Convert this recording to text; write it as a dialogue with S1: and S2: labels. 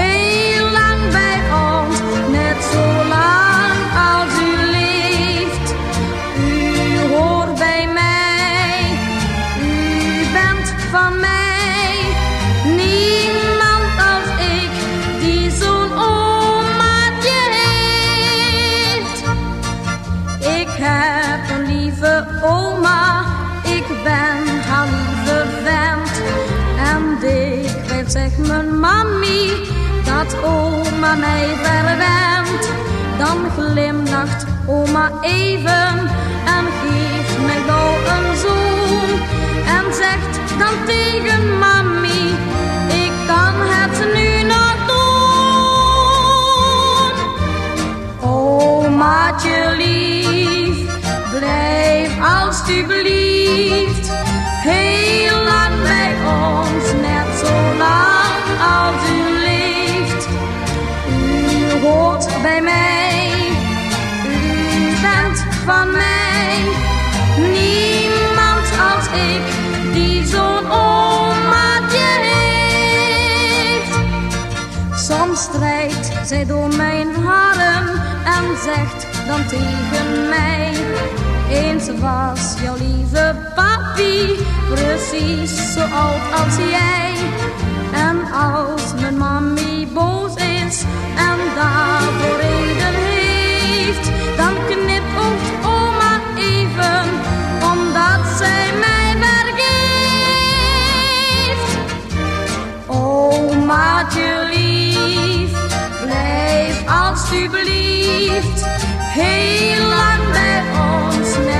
S1: heel lang bij ons, net zo lang als u leeft. U hoort bij mij, u bent van mij. Niemand als ik die zo'n omaatje heeft. Ik heb een lieve oma, zegt mijn mami dat oma mij verwent. Dan glimlacht oma even en geeft mij gauw een zoen. En zegt dan tegen mami, ik kan het nu nog doen. Omaatje lief, blijf alstublieft hoort bij mij, u bent van mij. Niemand als ik die zo'n omaatje heeft. Soms strijkt zij door mijn haren en zegt dan tegen mij: Eens was jouw lieve papi precies zo oud als jij. En als mijn mami Omaatje lief, blijf alstublieft heel lang bij ons.